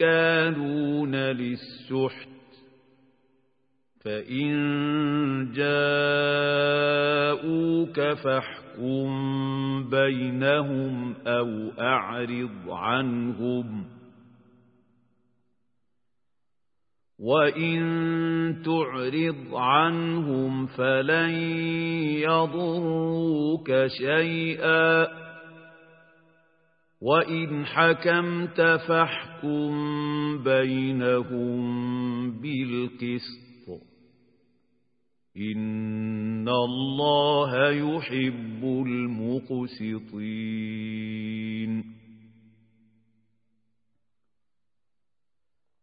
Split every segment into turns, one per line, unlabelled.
يكالون للسحت فإن جاءوك فاحكم بينهم أو أعرض عنهم وإن تعرض عنهم فلن يضروك شيئا وإن حكمت فاحكم بينهم بالقسط إن الله يحب المقسطين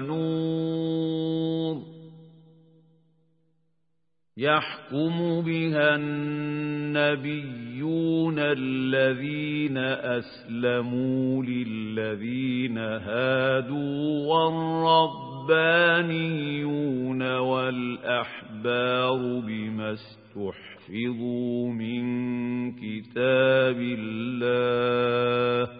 ونور يحكم بها النبيون الذين أسلموا للذين هادوا والربانيون والأحبار بما استحفظوا تحفظوا من كتاب الله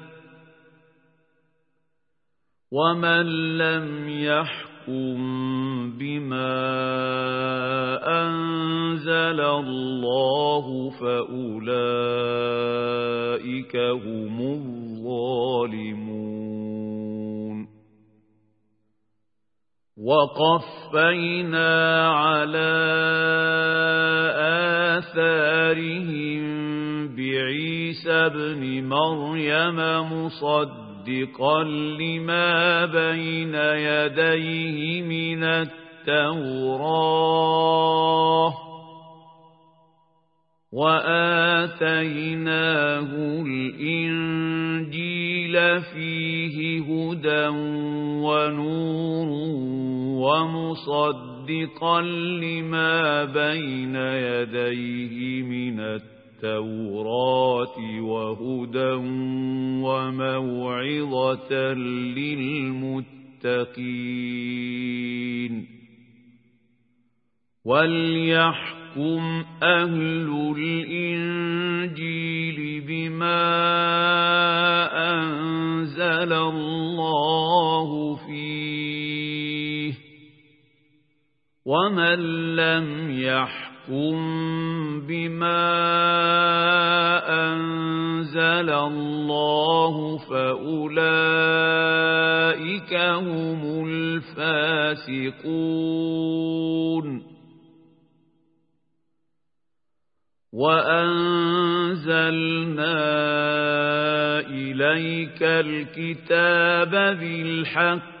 ومن لم يحكم بما أنزل الله فأولئك هم الظالمون وقفينا على آثارهم بعيسى بن مريم مصدقا لما بين يديه من التوراة. وآتيناه الإنجيل فيه هدى ونور ومصدقا لما بين يديه من التوراة. وهدى وموعظة للمتقين. وليحكم أهل الإنجيل بما أنزل الله فيه ومن لم يحكم بما أنزل الله فأولئك هم الفاسقون. وأنزلنا إليك الكتاب بالحق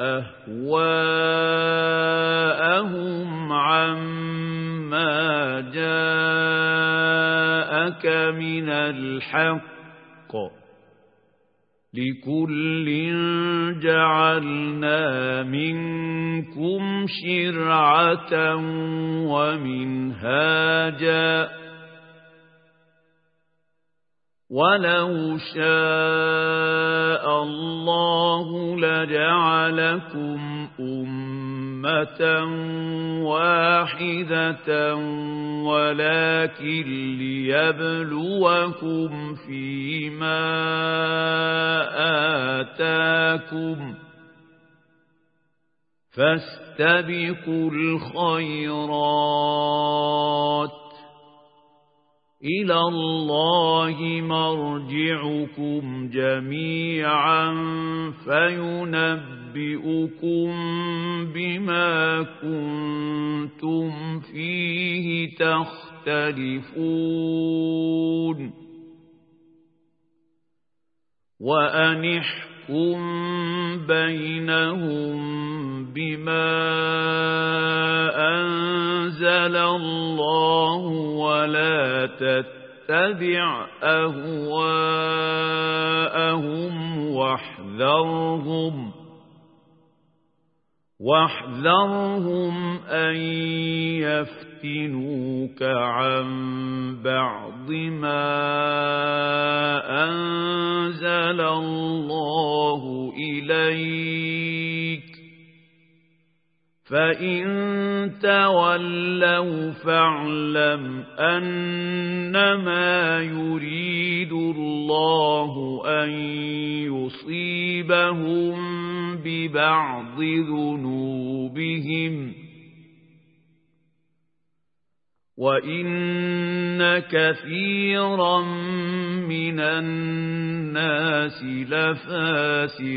أهواءهم عما جاءك من الحق. لكل جعلنا منكم شرعة ومنهاجا. ولو شاء الله لجعلكم أمة واحدة ولكن ليبلوكم فيما آتاكم فاستبقوا الخيرات إلى الله مرجعكم جميعا فينبئكم بما كنتم فيه تختلفون. وأنحكم بينهم بما أنزل الله ولا تتبع أهواءهم واحذرهم واحذرهم أن يفتنوك عن بعض ما أنزل الله إليك فإن تولوا فاعلم أنما يريد الله أن يصيبهم ببعض ذنوبهم وإن كثيرا من الناس لفاسقون